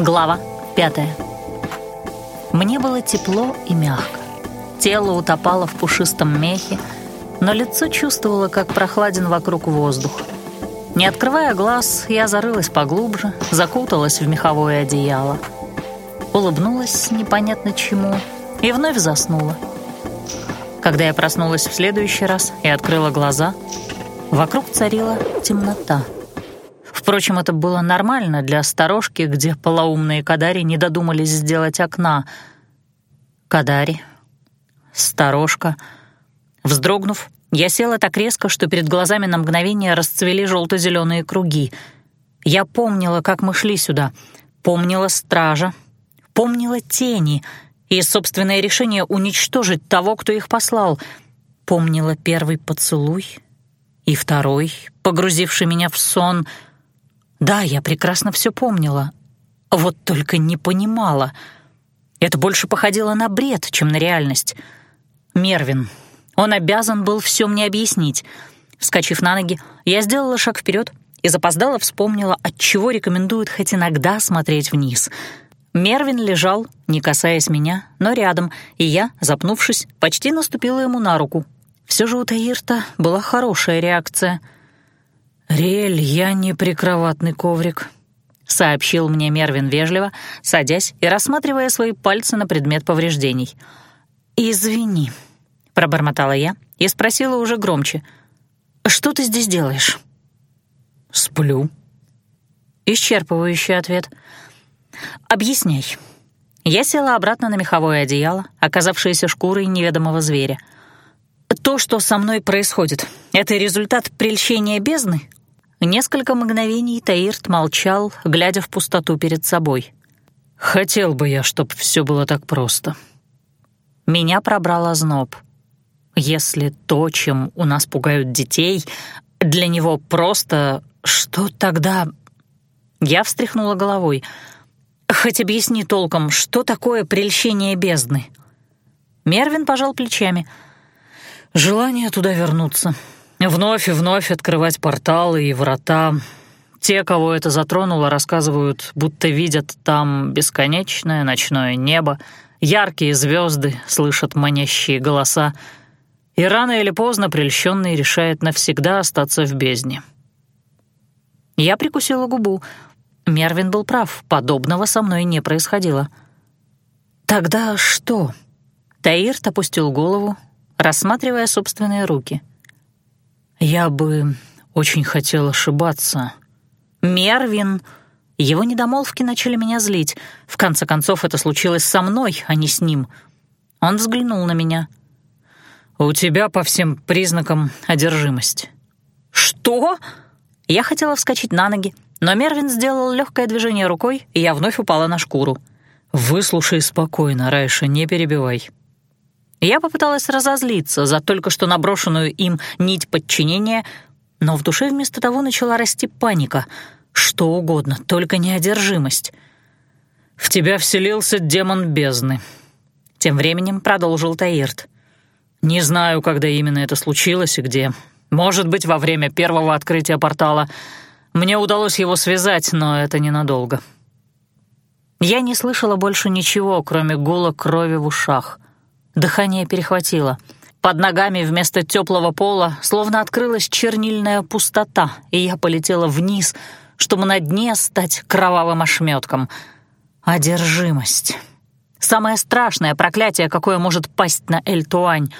Глава пятая. Мне было тепло и мягко. Тело утопало в пушистом мехе, но лицо чувствовало, как прохладен вокруг воздух. Не открывая глаз, я зарылась поглубже, закуталась в меховое одеяло. Улыбнулась непонятно чему и вновь заснула. Когда я проснулась в следующий раз и открыла глаза, вокруг царила темнота — Впрочем, это было нормально для сторожки, где полоумные кадари не додумались сделать окна. Кадари, сторожка. Вздрогнув, я села так резко, что перед глазами на мгновение расцвели желто-зеленые круги. Я помнила, как мы шли сюда, помнила стража, помнила тени и собственное решение уничтожить того, кто их послал, помнила первый поцелуй и второй, погрузивший меня в сон — да, я прекрасно все помнила. Вот только не понимала. Это больше походило на бред, чем на реальность. Мервин. Он обязан был все мне объяснить. Вскочив на ноги, я сделала шаг вперед и запоздала вспомнила, от чего рекомендуют хоть иногда смотреть вниз. Мервин лежал, не касаясь меня, но рядом, и я, запнувшись, почти наступила ему на руку. Все же у Таирта была хорошая реакция — «Риэль, я не прикроватный коврик», — сообщил мне Мервин вежливо, садясь и рассматривая свои пальцы на предмет повреждений. «Извини», — пробормотала я и спросила уже громче. «Что ты здесь делаешь?» «Сплю». Исчерпывающий ответ. «Объясняй». Я села обратно на меховое одеяло, оказавшееся шкурой неведомого зверя. «То, что со мной происходит, это результат прельщения бездны?» Несколько мгновений Таирт молчал, глядя в пустоту перед собой. «Хотел бы я, чтоб все было так просто». Меня пробрал озноб. Если то, чем у нас пугают детей, для него просто... Что тогда... Я встряхнула головой. «Хоть объясни толком, что такое прельщение бездны?» Мервин пожал плечами. «Желание туда вернуться», Вновь и вновь открывать порталы и врата. Те, кого это затронуло, рассказывают, будто видят там бесконечное ночное небо, яркие звезды, слышат манящие голоса, и рано или поздно прельщенный решает навсегда остаться в бездне. Я прикусила губу. Мервин был прав, подобного со мной не происходило. «Тогда что?» Таирт опустил голову, рассматривая собственные руки — «Я бы очень хотел ошибаться». «Мервин!» Его недомолвки начали меня злить. В конце концов, это случилось со мной, а не с ним. Он взглянул на меня. «У тебя по всем признакам одержимость». «Что?» Я хотела вскочить на ноги, но Мервин сделал легкое движение рукой, и я вновь упала на шкуру. «Выслушай спокойно, Райша, не перебивай. Я попыталась разозлиться за только что наброшенную им нить подчинения, но в душе вместо того начала расти паника. Что угодно, только неодержимость. «В тебя вселился демон бездны», — тем временем продолжил Таирт. «Не знаю, когда именно это случилось и где. Может быть, во время первого открытия портала. Мне удалось его связать, но это ненадолго». Я не слышала больше ничего, кроме гула крови в ушах — Дыхание перехватило. Под ногами вместо теплого пола словно открылась чернильная пустота, и я полетела вниз, чтобы на дне стать кровавым ошметком. Одержимость. Самое страшное проклятие, какое может пасть на Эль-Туань.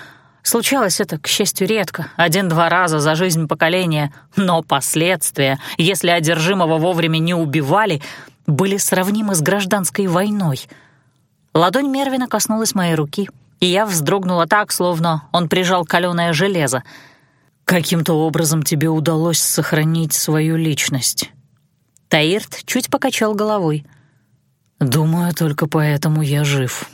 Случалось это, к счастью, редко, один-два раза за жизнь поколения, но последствия, если одержимого вовремя не убивали, были сравнимы с гражданской войной. Ладонь Мервина коснулась моей руки — и я вздрогнула так, словно он прижал каленое железо. «Каким-то образом тебе удалось сохранить свою личность». Таирт чуть покачал головой. «Думаю, только поэтому я жив.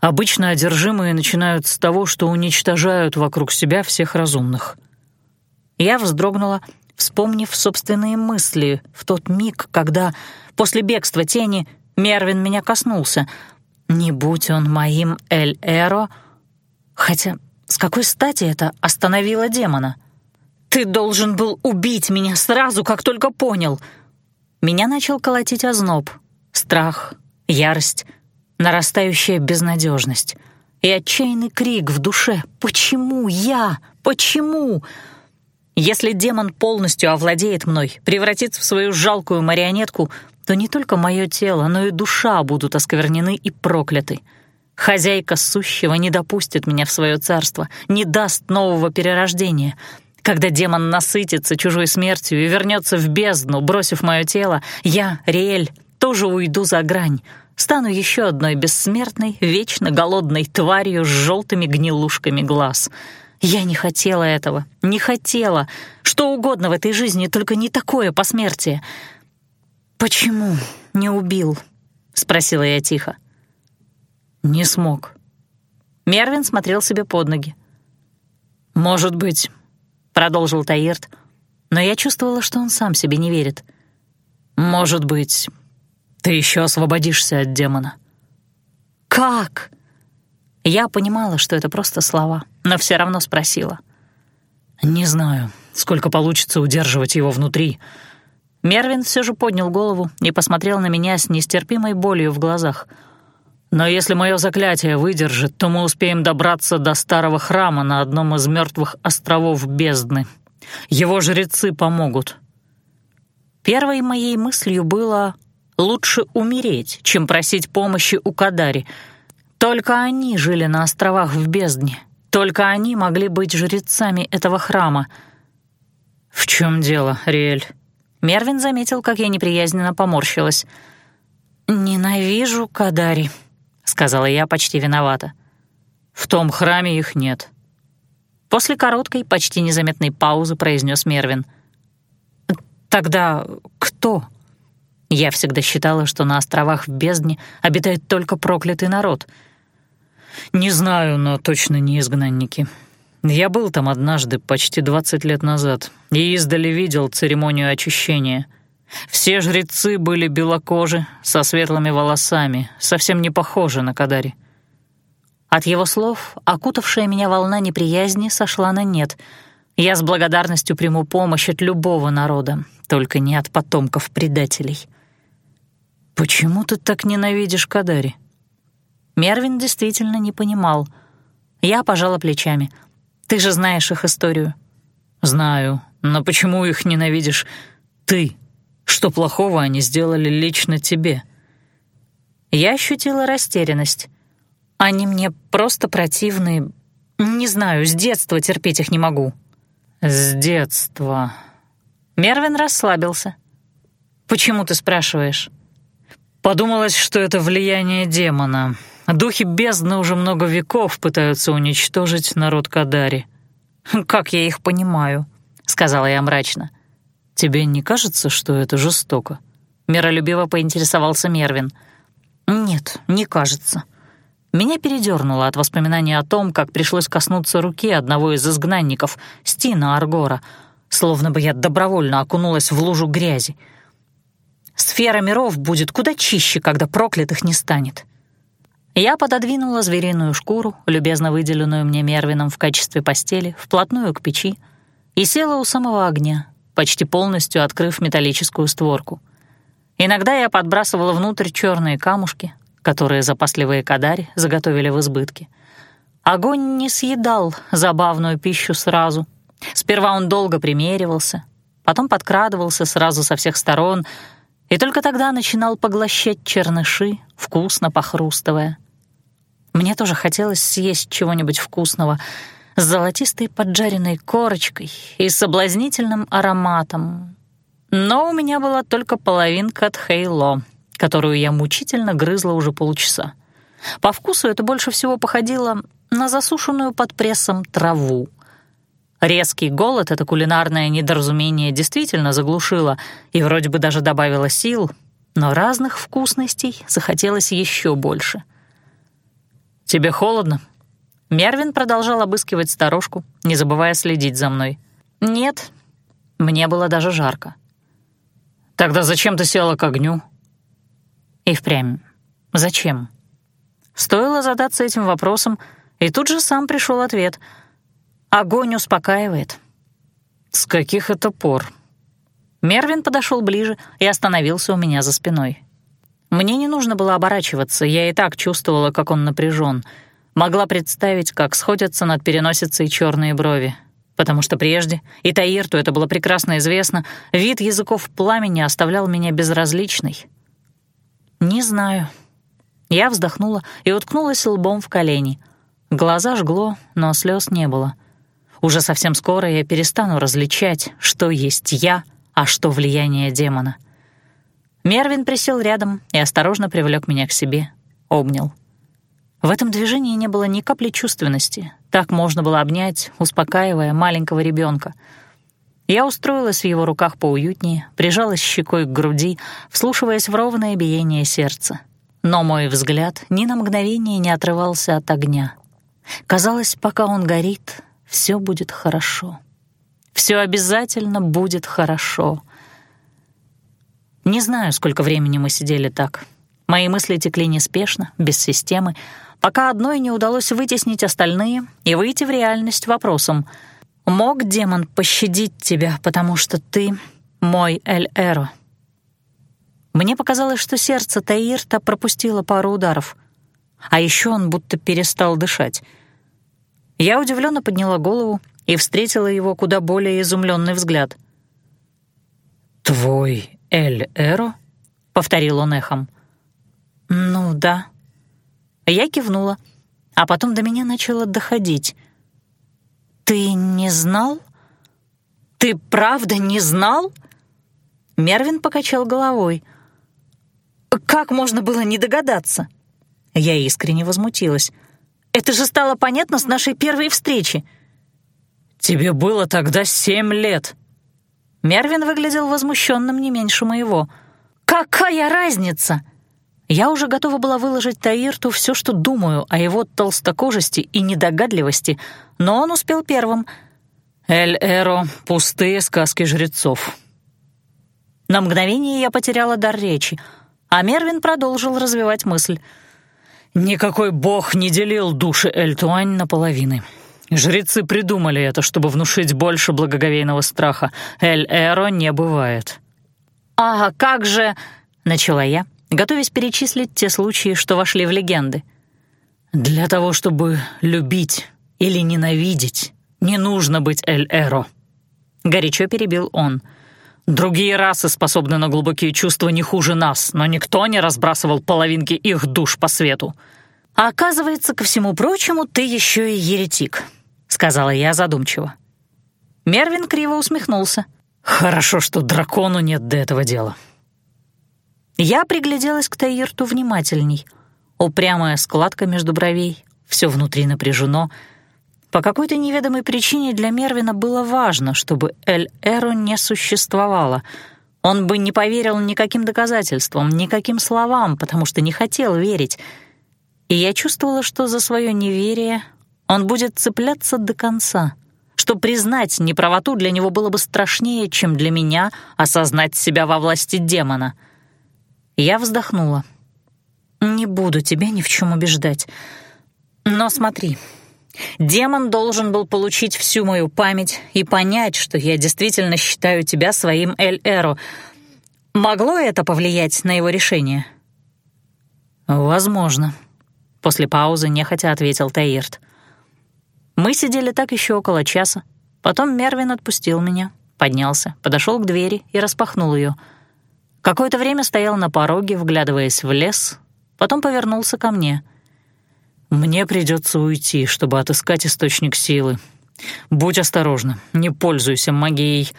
Обычно одержимые начинают с того, что уничтожают вокруг себя всех разумных». Я вздрогнула, вспомнив собственные мысли в тот миг, когда после бегства тени Мервин меня коснулся — не будь он моим Эль-Эро... Хотя с какой стати это остановило демона? «Ты должен был убить меня сразу, как только понял!» Меня начал колотить озноб. Страх, ярость, нарастающая безнадежность и отчаянный крик в душе «Почему я? Почему?» Если демон полностью овладеет мной, превратится в свою жалкую марионетку, то не только мое тело, но и душа будут осквернены и прокляты. Хозяйка сущего не допустит меня в свое царство, не даст нового перерождения. Когда демон насытится чужой смертью и вернется в бездну, бросив мое тело, я, Риэль, тоже уйду за грань, стану еще одной бессмертной, вечно голодной тварью с желтыми гнилушками глаз. Я не хотела этого, не хотела. Что угодно в этой жизни, только не такое посмертие. «Почему не убил?» — спросила я тихо. «Не смог». Мервин смотрел себе под ноги. «Может быть», — продолжил Таирт, но я чувствовала, что он сам себе не верит. «Может быть, ты еще освободишься от демона». «Как?» Я понимала, что это просто слова, но все равно спросила. «Не знаю, сколько получится удерживать его внутри». Мервин все же поднял голову и посмотрел на меня с нестерпимой болью в глазах. «Но если мое заклятие выдержит, то мы успеем добраться до старого храма на одном из мертвых островов бездны. Его жрецы помогут». Первой моей мыслью было «лучше умереть, чем просить помощи у Кадари», только они жили на островах в бездне. Только они могли быть жрецами этого храма. «В чем дело, Риэль?» Мервин заметил, как я неприязненно поморщилась. «Ненавижу Кадари», — сказала я почти виновата. «В том храме их нет». После короткой, почти незаметной паузы произнес Мервин. «Тогда кто?» Я всегда считала, что на островах в бездне обитает только проклятый народ — «Не знаю, но точно не изгнанники. Я был там однажды, почти 20 лет назад, и издали видел церемонию очищения. Все жрецы были белокожи, со светлыми волосами, совсем не похожи на Кадари». От его слов окутавшая меня волна неприязни сошла на нет. Я с благодарностью приму помощь от любого народа, только не от потомков предателей. «Почему ты так ненавидишь Кадари?» Мервин действительно не понимал. Я пожала плечами. «Ты же знаешь их историю». «Знаю, но почему их ненавидишь ты? Что плохого они сделали лично тебе?» Я ощутила растерянность. Они мне просто противны. Не знаю, с детства терпеть их не могу. С детства. Мервин расслабился. Почему ты спрашиваешь? Подумалось, что это влияние демона. Духи бездны уже много веков пытаются уничтожить народ Кадари. «Как я их понимаю», — сказала я мрачно. «Тебе не кажется, что это жестоко?» Миролюбиво поинтересовался Мервин. «Нет, не кажется». Меня передернуло от воспоминания о том, как пришлось коснуться руки одного из изгнанников, Стина Аргора, словно бы я добровольно окунулась в лужу грязи. Сфера миров будет куда чище, когда проклятых не станет. Я пододвинула звериную шкуру, любезно выделенную мне Мервином в качестве постели, вплотную к печи и села у самого огня, почти полностью открыв металлическую створку. Иногда я подбрасывала внутрь черные камушки, которые запасливые кадари заготовили в избытке. Огонь не съедал забавную пищу сразу. Сперва он долго примеривался, потом подкрадывался сразу со всех сторон и только тогда начинал поглощать черныши, вкусно похрустывая. Мне тоже хотелось съесть чего-нибудь вкусного с золотистой поджаренной корочкой и соблазнительным ароматом. Но у меня была только половинка от хейло, которую я мучительно грызла уже полчаса. По вкусу это больше всего походило на засушенную под прессом траву. Резкий голод это кулинарное недоразумение действительно заглушило и вроде бы даже добавило сил, но разных вкусностей захотелось еще больше — «Тебе холодно?» Мервин продолжал обыскивать сторожку, не забывая следить за мной. «Нет, мне было даже жарко». «Тогда зачем ты села к огню?» И впрямь. Зачем? Стоило задаться этим вопросом, и тут же сам пришел ответ. Огонь успокаивает. С каких это пор? Мервин подошел ближе и остановился у меня за спиной. Мне не нужно было оборачиваться, я и так чувствовала, как он напряжен. Могла представить, как сходятся над переносицей черные брови. Потому что прежде, и Таирту это было прекрасно известно, вид языков пламени оставлял меня безразличной. «Не знаю». Я вздохнула и уткнулась лбом в колени. Глаза жгло, но слез не было. Уже совсем скоро я перестану различать, что есть я, а что влияние демона. Мервин присел рядом и осторожно привлек меня к себе, обнял. В этом движении не было ни капли чувственности. Так можно было обнять, успокаивая маленького ребенка. Я устроилась в его руках поуютнее, прижалась щекой к груди, вслушиваясь в ровное биение сердца. Но мой взгляд ни на мгновение не отрывался от огня. Казалось, пока он горит, все будет хорошо. Все обязательно будет хорошо — не знаю, сколько времени мы сидели так. Мои мысли текли неспешно, без системы, пока одной не удалось вытеснить остальные и выйти в реальность вопросом. «Мог демон пощадить тебя, потому что ты мой Эль-Эро?» Мне показалось, что сердце Таирта пропустило пару ударов, а еще он будто перестал дышать. Я удивленно подняла голову и встретила его куда более изумленный взгляд. «Твой «Эль-Эро?» — повторил он эхом. «Ну да». Я кивнула, а потом до меня начало доходить. «Ты не знал? Ты правда не знал?» Мервин покачал головой. «Как можно было не догадаться?» Я искренне возмутилась. «Это же стало понятно с нашей первой встречи». «Тебе было тогда семь лет», Мервин выглядел возмущенным не меньше моего. «Какая разница?» Я уже готова была выложить Таирту все, что думаю о его толстокожести и недогадливости, но он успел первым. «Эль-Эро — пустые сказки жрецов». На мгновение я потеряла дар речи, а Мервин продолжил развивать мысль. «Никакой бог не делил души Эль-Туань на половины. Жрецы придумали это, чтобы внушить больше благоговейного страха. Эль-Эро не бывает. «А как же...» — начала я, готовясь перечислить те случаи, что вошли в легенды. «Для того, чтобы любить или ненавидеть, не нужно быть Эль-Эро», — горячо перебил он. «Другие расы способны на глубокие чувства не хуже нас, но никто не разбрасывал половинки их душ по свету. А оказывается, ко всему прочему, ты еще и еретик сказала я задумчиво. Мервин криво усмехнулся. «Хорошо, что дракону нет до этого дела». Я пригляделась к Таирту внимательней. Упрямая складка между бровей, все внутри напряжено. По какой-то неведомой причине для Мервина было важно, чтобы Эль-Эру не существовало. Он бы не поверил никаким доказательствам, никаким словам, потому что не хотел верить. И я чувствовала, что за свое неверие он будет цепляться до конца, что признать неправоту для него было бы страшнее, чем для меня осознать себя во власти демона. Я вздохнула. «Не буду тебя ни в чем убеждать. Но смотри, демон должен был получить всю мою память и понять, что я действительно считаю тебя своим Эль-Эро. Могло это повлиять на его решение?» «Возможно», — после паузы нехотя ответил Таирт. Мы сидели так еще около часа. Потом Мервин отпустил меня, поднялся, подошел к двери и распахнул ее. Какое-то время стоял на пороге, вглядываясь в лес, потом повернулся ко мне. «Мне придется уйти, чтобы отыскать источник силы. Будь осторожна, не пользуйся магией.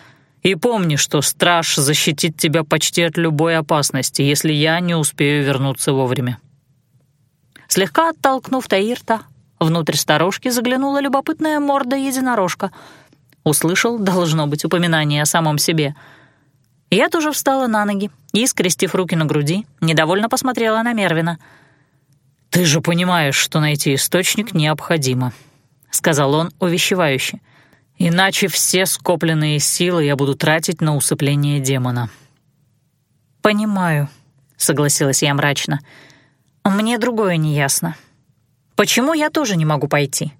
И помни, что страж защитит тебя почти от любой опасности, если я не успею вернуться вовремя». Слегка оттолкнув Таирта, Внутрь сторожки заглянула любопытная морда единорожка. Услышал, должно быть, упоминание о самом себе. Я тоже встала на ноги и, скрестив руки на груди, недовольно посмотрела на Мервина. «Ты же понимаешь, что найти источник необходимо», — сказал он увещевающе. «Иначе все скопленные силы я буду тратить на усыпление демона». «Понимаю», — согласилась я мрачно. «Мне другое не ясно. Почему я тоже не могу пойти?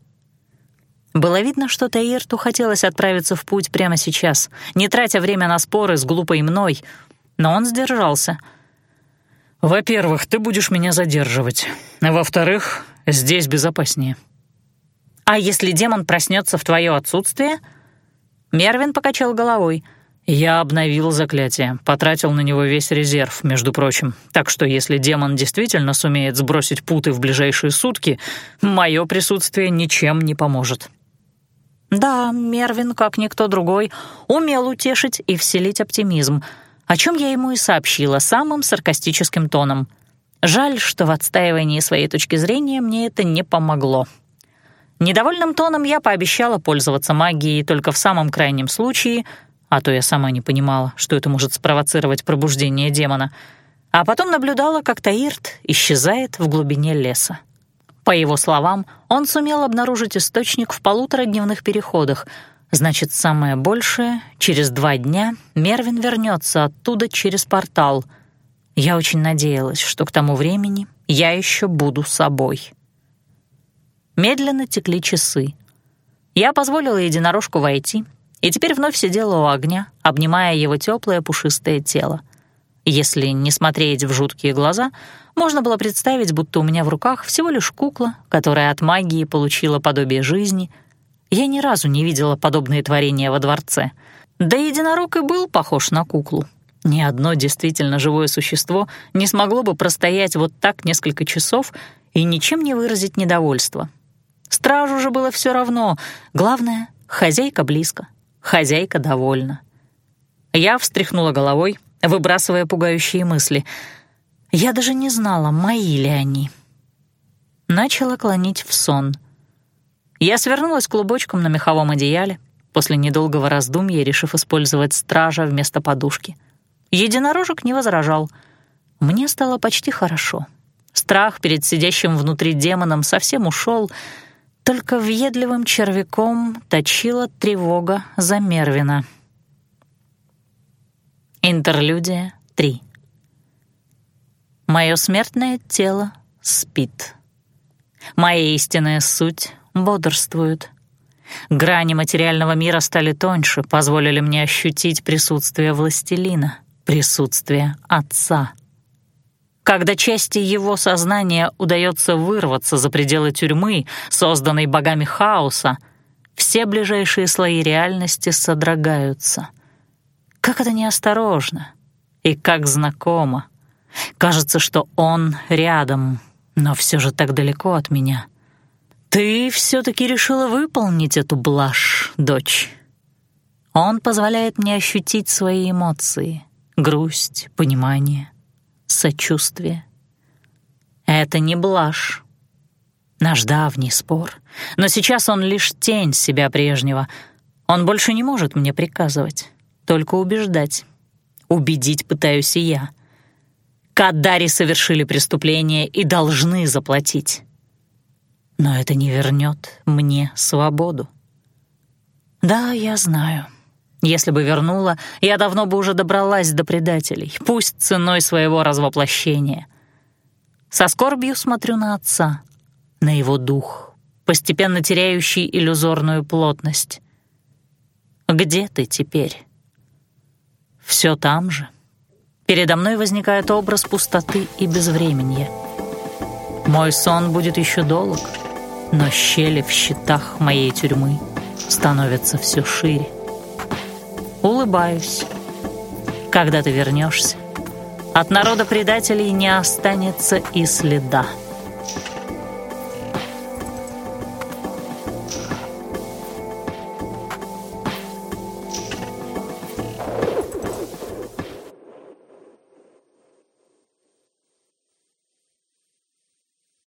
Было видно, что Таирту хотелось отправиться в путь прямо сейчас, не тратя время на споры с глупой мной, но он сдержался. «Во-первых, ты будешь меня задерживать. Во-вторых, здесь безопаснее». «А если демон проснется в твое отсутствие?» Мервин покачал головой. «Я обновил заклятие, потратил на него весь резерв, между прочим. Так что если демон действительно сумеет сбросить путы в ближайшие сутки, мое присутствие ничем не поможет». Да, Мервин, как никто другой, умел утешить и вселить оптимизм, о чем я ему и сообщила самым саркастическим тоном. Жаль, что в отстаивании своей точки зрения мне это не помогло. Недовольным тоном я пообещала пользоваться магией только в самом крайнем случае, а то я сама не понимала, что это может спровоцировать пробуждение демона, а потом наблюдала, как Таирт исчезает в глубине леса. По его словам, он сумел обнаружить источник в полуторадневных переходах. Значит, самое большее, через два дня Мервин вернется оттуда через портал. Я очень надеялась, что к тому времени я еще буду собой. Медленно текли часы. Я позволила единорожку войти, и теперь вновь сидела у огня, обнимая его теплое пушистое тело. Если не смотреть в жуткие глаза — можно было представить, будто у меня в руках всего лишь кукла, которая от магии получила подобие жизни. Я ни разу не видела подобные творения во дворце. Да единорог и был похож на куклу. Ни одно действительно живое существо не смогло бы простоять вот так несколько часов и ничем не выразить недовольство. Стражу же было все равно. Главное — хозяйка близко, хозяйка довольна. Я встряхнула головой, выбрасывая пугающие мысли — я даже не знала, мои ли они. Начала клонить в сон. Я свернулась клубочком на меховом одеяле, после недолгого раздумья решив использовать стража вместо подушки. Единорожек не возражал. Мне стало почти хорошо. Страх перед сидящим внутри демоном совсем ушел, только въедливым червяком точила тревога за Мервина. Интерлюдия 3 Мое смертное тело спит. Моя истинная суть бодрствует. Грани материального мира стали тоньше, позволили мне ощутить присутствие властелина, присутствие отца. Когда части его сознания удается вырваться за пределы тюрьмы, созданной богами хаоса, все ближайшие слои реальности содрогаются. Как это неосторожно и как знакомо. Кажется, что он рядом, но все же так далеко от меня. Ты все-таки решила выполнить эту блажь, дочь. Он позволяет мне ощутить свои эмоции — грусть, понимание, сочувствие. Это не блажь. Наш давний спор. Но сейчас он лишь тень себя прежнего. Он больше не может мне приказывать, только убеждать. Убедить пытаюсь и я. Каддари совершили преступление и должны заплатить. Но это не вернет мне свободу. Да, я знаю. Если бы вернула, я давно бы уже добралась до предателей, пусть ценой своего развоплощения. Со скорбью смотрю на отца, на его дух, постепенно теряющий иллюзорную плотность. Где ты теперь? Все там же. Передо мной возникает образ пустоты и безвременья. Мой сон будет еще долг, но щели в щитах моей тюрьмы становятся все шире. Улыбаюсь. Когда ты вернешься, от народа предателей не останется и следа.